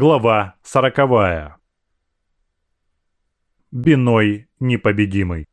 Глава сороковая. Биной непобедимый.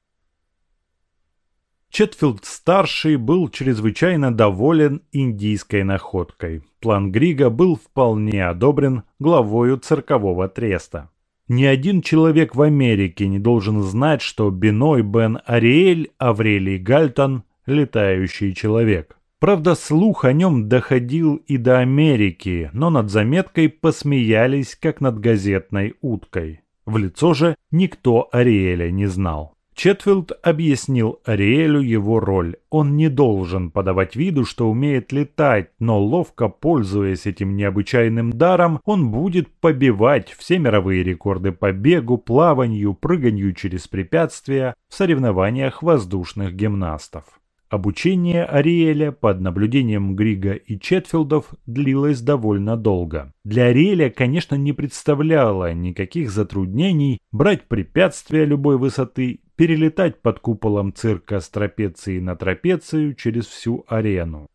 Четфилд-старший был чрезвычайно доволен индийской находкой. План Грига был вполне одобрен главою циркового треста. Ни один человек в Америке не должен знать, что Биной Бен Ариэль Аврелий Гальтон – летающий человек. Правда, слух о нем доходил и до Америки, но над заметкой посмеялись, как над газетной уткой. В лицо же никто Ариэля не знал. Четфилд объяснил Ариэлю его роль. Он не должен подавать виду, что умеет летать, но ловко пользуясь этим необычайным даром, он будет побивать все мировые рекорды по бегу, плаванию, прыганию через препятствия в соревнованиях воздушных гимнастов. Обучение Ариэля под наблюдением Грига и Четфилдов длилось довольно долго. Для Ариэля, конечно, не представляло никаких затруднений брать препятствия любой высоты, перелетать под куполом цирка с трапеции на трапецию через всю арену.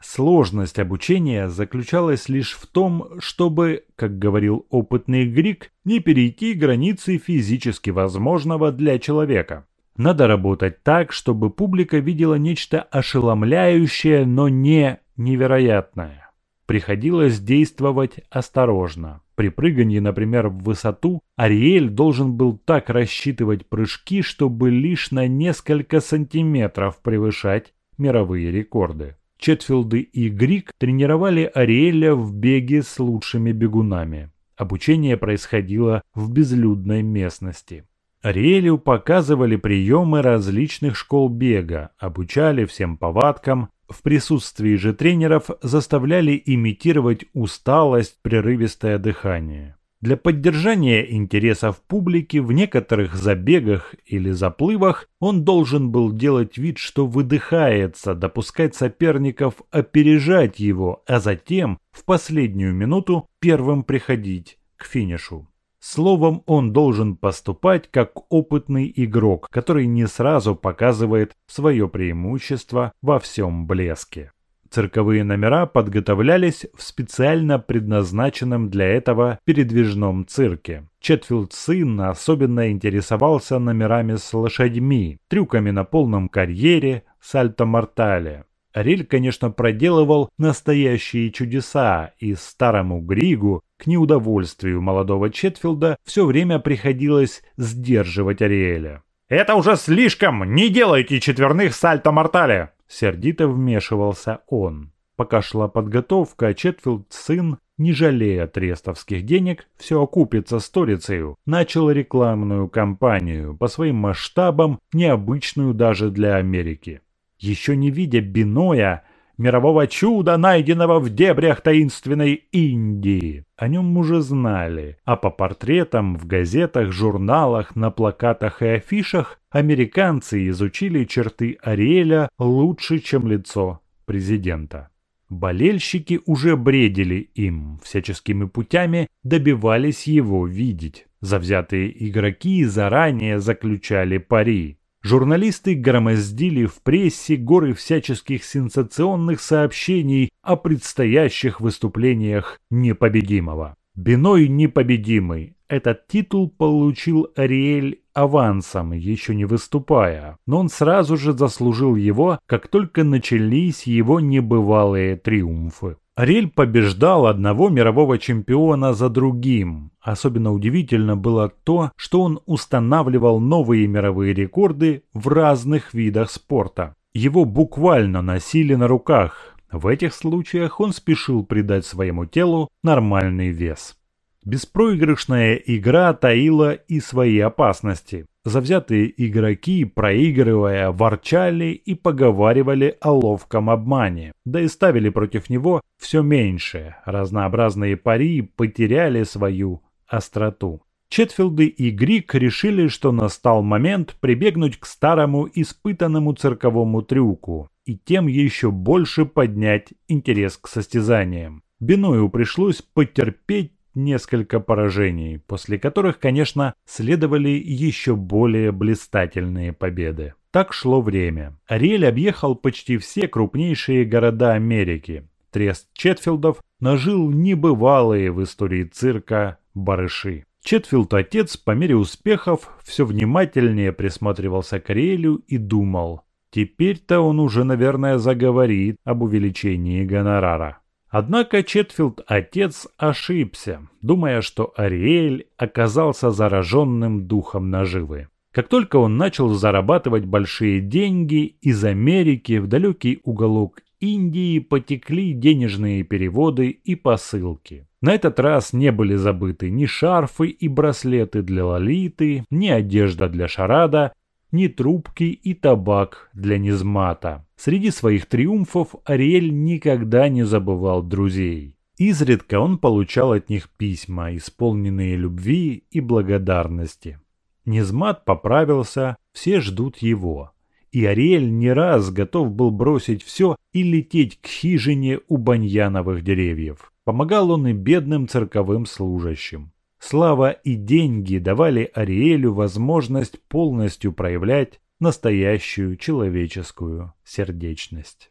Сложность обучения заключалась лишь в том, чтобы, как говорил опытный Григ, не перейти границы физически возможного для человека. Надо работать так, чтобы публика видела нечто ошеломляющее, но не невероятное. Приходилось действовать осторожно. При прыгании, например, в высоту, Ариэль должен был так рассчитывать прыжки, чтобы лишь на несколько сантиметров превышать мировые рекорды. Четфилды и Грик тренировали Ариэля в беге с лучшими бегунами. Обучение происходило в безлюдной местности. Ариэлю показывали приемы различных школ бега, обучали всем повадкам, в присутствии же тренеров заставляли имитировать усталость, прерывистое дыхание. Для поддержания интересов публики в некоторых забегах или заплывах он должен был делать вид, что выдыхается, допускать соперников опережать его, а затем в последнюю минуту первым приходить к финишу. Словом, он должен поступать как опытный игрок, который не сразу показывает свое преимущество во всем блеске. Цирковые номера подготовлялись в специально предназначенном для этого передвижном цирке. Четфилд сын особенно интересовался номерами с лошадьми, трюками на полном карьере, сальто-мортале. Риль, конечно, проделывал настоящие чудеса, и старому Григу, к неудовольствию молодого Четфилда, все время приходилось сдерживать Ариэля. «Это уже слишком! Не делайте четверных сальто-мортале!» Сердито вмешивался он. Пока шла подготовка, Четфилд сын, не жалея трестовских денег, все окупится сторицею, начал рекламную кампанию, по своим масштабам необычную даже для Америки еще не видя биноя, мирового чуда, найденного в дебрях таинственной Индии. О нем уже знали, а по портретам в газетах, журналах, на плакатах и афишах американцы изучили черты Ариэля лучше, чем лицо президента. Болельщики уже бредили им, всяческими путями добивались его видеть. Завзятые игроки заранее заключали пари. Журналисты громоздили в прессе горы всяческих сенсационных сообщений о предстоящих выступлениях непобедимого. Биной непобедимый. Этот титул получил Ариэль авансом, еще не выступая, но он сразу же заслужил его, как только начались его небывалые триумфы. Ариэль побеждал одного мирового чемпиона за другим. Особенно удивительно было то, что он устанавливал новые мировые рекорды в разных видах спорта. Его буквально носили на руках. В этих случаях он спешил придать своему телу нормальный вес. Беспроигрышная игра таила и свои опасности. Завзятые игроки, проигрывая, ворчали и поговаривали о ловком обмане, да и ставили против него все меньше. Разнообразные пари потеряли свою остроту. Четфилды и Грик решили, что настал момент прибегнуть к старому испытанному цирковому трюку и тем еще больше поднять интерес к состязаниям. Беною пришлось потерпеть несколько поражений, после которых, конечно, следовали еще более блистательные победы. Так шло время. Ариэль объехал почти все крупнейшие города Америки. Трест Четфилдов нажил небывалые в истории цирка барыши. Четфилд отец по мере успехов все внимательнее присматривался к Ариэлю и думал, теперь-то он уже, наверное, заговорит об увеличении гонорара. Однако Четфилд отец ошибся, думая, что Ариэль оказался зараженным духом наживы. Как только он начал зарабатывать большие деньги, из Америки в далекий уголок Индии потекли денежные переводы и посылки. На этот раз не были забыты ни шарфы и браслеты для Лолиты, ни одежда для Шарада, ни трубки и табак для Низмата. Среди своих триумфов Ариэль никогда не забывал друзей. Изредка он получал от них письма, исполненные любви и благодарности. Низмат поправился, все ждут его. И Ариэль не раз готов был бросить все и лететь к хижине у баньяновых деревьев. Помогал он и бедным цирковым служащим. Слава и деньги давали Ариэлю возможность полностью проявлять настоящую человеческую сердечность.